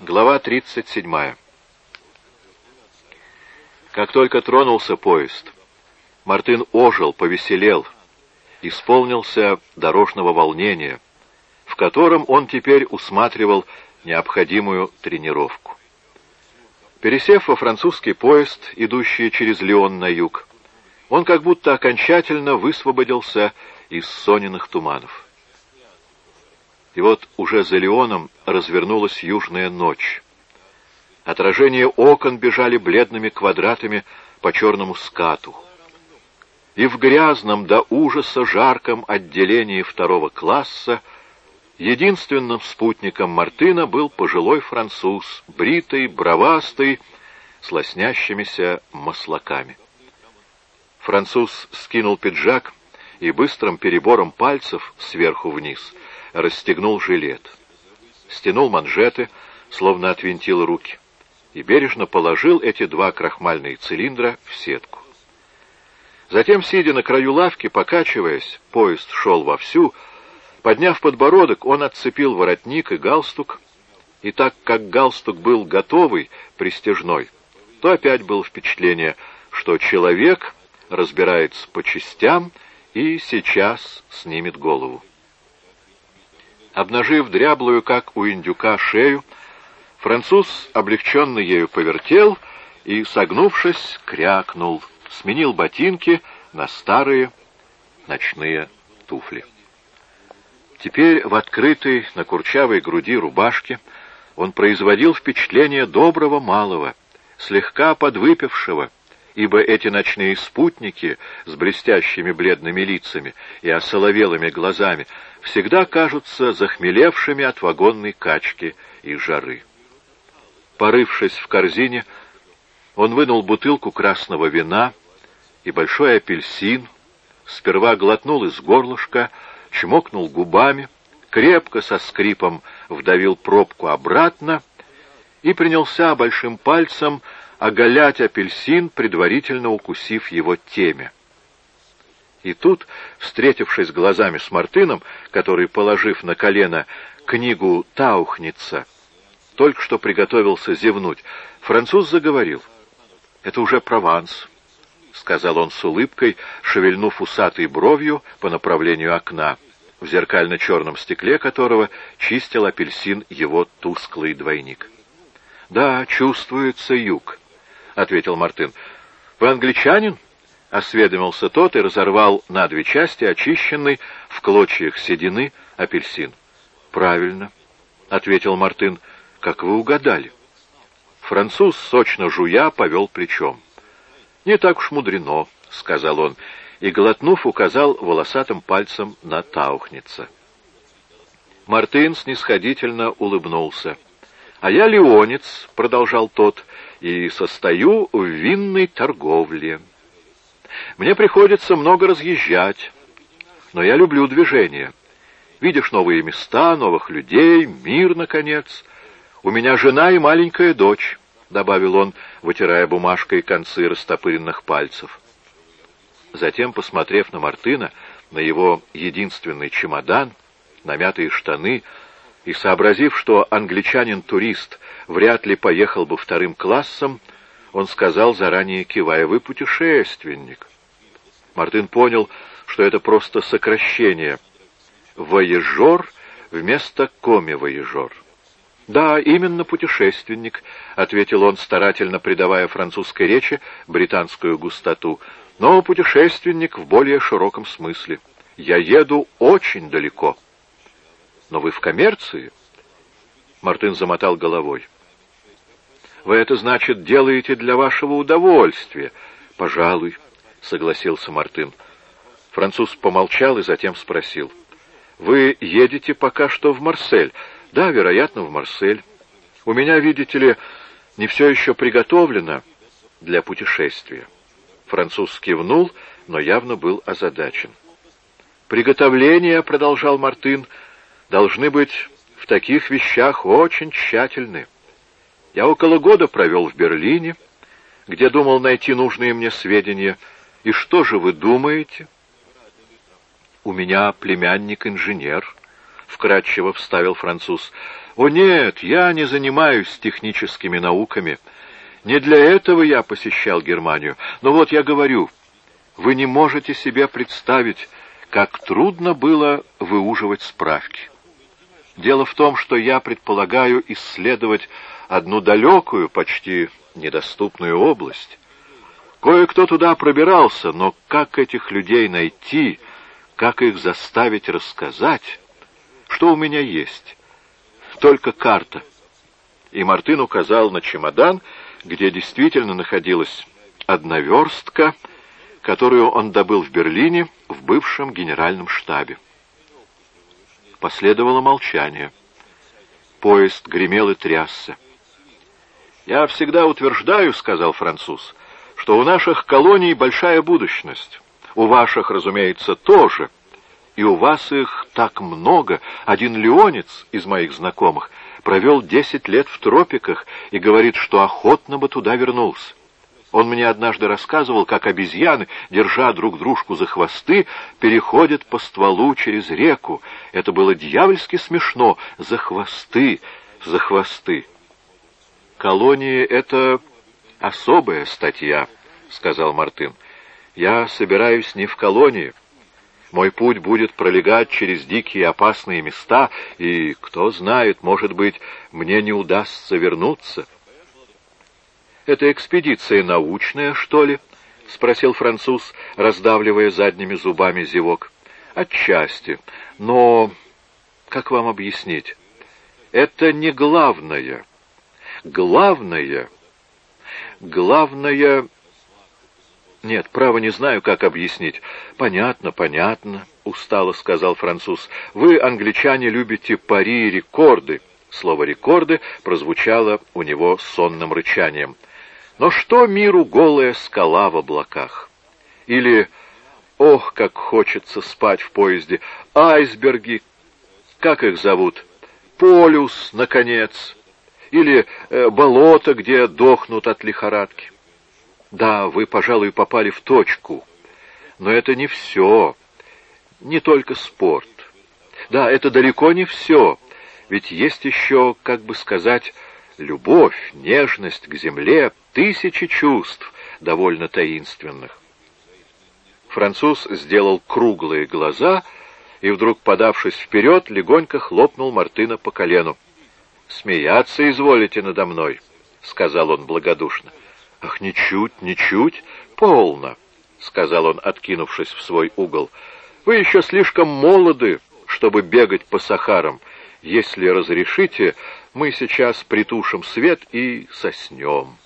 Глава 37. Как только тронулся поезд, Мартын ожил, повеселел, исполнился дорожного волнения, в котором он теперь усматривал необходимую тренировку. Пересев во французский поезд, идущий через Лион на юг, он как будто окончательно высвободился из соненных туманов. И вот уже за Леоном развернулась южная ночь. Отражения окон бежали бледными квадратами по черному скату. И в грязном до ужаса жарком отделении второго класса единственным спутником Мартына был пожилой француз, бритый, бровастый, с лоснящимися маслаками. Француз скинул пиджак и быстрым перебором пальцев сверху вниз расстегнул жилет, стянул манжеты, словно отвинтил руки, и бережно положил эти два крахмальные цилиндра в сетку. Затем, сидя на краю лавки, покачиваясь, поезд шел вовсю, подняв подбородок, он отцепил воротник и галстук, и так как галстук был готовый, пристежной, то опять было впечатление, что человек разбирается по частям и сейчас снимет голову. Обнажив дряблую, как у индюка, шею, француз облегченно ею повертел и, согнувшись, крякнул, сменил ботинки на старые ночные туфли. Теперь в открытой на курчавой груди рубашке он производил впечатление доброго малого, слегка подвыпившего, ибо эти ночные спутники с блестящими бледными лицами и осоловелыми глазами всегда кажутся захмелевшими от вагонной качки и жары. Порывшись в корзине, он вынул бутылку красного вина и большой апельсин, сперва глотнул из горлышка, чмокнул губами, крепко со скрипом вдавил пробку обратно и принялся большим пальцем оголять апельсин, предварительно укусив его теме. И тут, встретившись глазами с Мартыном, который, положив на колено книгу «Таухница», только что приготовился зевнуть, француз заговорил. «Это уже Прованс», — сказал он с улыбкой, шевельнув усатой бровью по направлению окна, в зеркально-черном стекле которого чистил апельсин его тусклый двойник. «Да, чувствуется юг», ответил Мартын. «Вы англичанин?» — осведомился тот и разорвал на две части очищенный в клочьях седины апельсин. «Правильно», — ответил Мартын. «Как вы угадали?» Француз, сочно жуя, повел плечом. «Не так уж мудрено», — сказал он, и, глотнув, указал волосатым пальцем на таухница. Мартын снисходительно улыбнулся. «А я леонец», — продолжал тот, и состою в винной торговле. Мне приходится много разъезжать, но я люблю движение. Видишь новые места, новых людей, мир, наконец. У меня жена и маленькая дочь, — добавил он, вытирая бумажкой концы растопыренных пальцев. Затем, посмотрев на Мартына, на его единственный чемодан, намятые штаны, и сообразив, что англичанин-турист вряд ли поехал бы вторым классом, он сказал, заранее кивая, «Вы путешественник». Мартын понял, что это просто сокращение. «Воежор» вместо «коми-воежор». «Да, именно путешественник», — ответил он, старательно придавая французской речи британскую густоту, «но путешественник в более широком смысле. Я еду очень далеко». «Но вы в коммерции?» Мартын замотал головой. Вы это, значит, делаете для вашего удовольствия. Пожалуй, согласился Мартын. Француз помолчал и затем спросил. Вы едете пока что в Марсель? Да, вероятно, в Марсель. У меня, видите ли, не все еще приготовлено для путешествия. Француз кивнул, но явно был озадачен. «Приготовления, — продолжал Мартын, — должны быть в таких вещах очень тщательны. Я около года провел в Берлине, где думал найти нужные мне сведения. И что же вы думаете? У меня племянник-инженер, — вкратчиво вставил француз. О нет, я не занимаюсь техническими науками. Не для этого я посещал Германию. Но вот я говорю, вы не можете себе представить, как трудно было выуживать справки. Дело в том, что я предполагаю исследовать одну далекую, почти недоступную область. Кое-кто туда пробирался, но как этих людей найти, как их заставить рассказать? Что у меня есть? Только карта. И Мартын указал на чемодан, где действительно находилась одна верстка, которую он добыл в Берлине в бывшем генеральном штабе. Последовало молчание. Поезд гремел и трясся. «Я всегда утверждаю, — сказал француз, — что у наших колоний большая будущность. У ваших, разумеется, тоже. И у вас их так много. Один леонец из моих знакомых провел десять лет в тропиках и говорит, что охотно бы туда вернулся. Он мне однажды рассказывал, как обезьяны, держа друг дружку за хвосты, переходят по стволу через реку. Это было дьявольски смешно. За хвосты, за хвосты. «Колонии — это особая статья», — сказал Мартын. «Я собираюсь не в колонии. Мой путь будет пролегать через дикие опасные места, и, кто знает, может быть, мне не удастся вернуться». «Это экспедиция научная, что ли?» — спросил француз, раздавливая задними зубами зевок. «Отчасти. Но, как вам объяснить, это не главное». Главное... Главное... Нет, право не знаю, как объяснить. Понятно, понятно, устало сказал француз. Вы, англичане, любите пари и рекорды. Слово «рекорды» прозвучало у него сонным рычанием. Но что миру голая скала в облаках? Или, ох, как хочется спать в поезде, айсберги, как их зовут? Полюс, наконец или э, болото, где дохнут от лихорадки. Да, вы, пожалуй, попали в точку, но это не все, не только спорт. Да, это далеко не все, ведь есть еще, как бы сказать, любовь, нежность к земле, тысячи чувств, довольно таинственных. Француз сделал круглые глаза и, вдруг подавшись вперед, легонько хлопнул Мартына по колену. «Смеяться изволите надо мной», — сказал он благодушно. «Ах, ничуть, ничуть, полно», — сказал он, откинувшись в свой угол. «Вы еще слишком молоды, чтобы бегать по Сахарам. Если разрешите, мы сейчас притушим свет и соснем».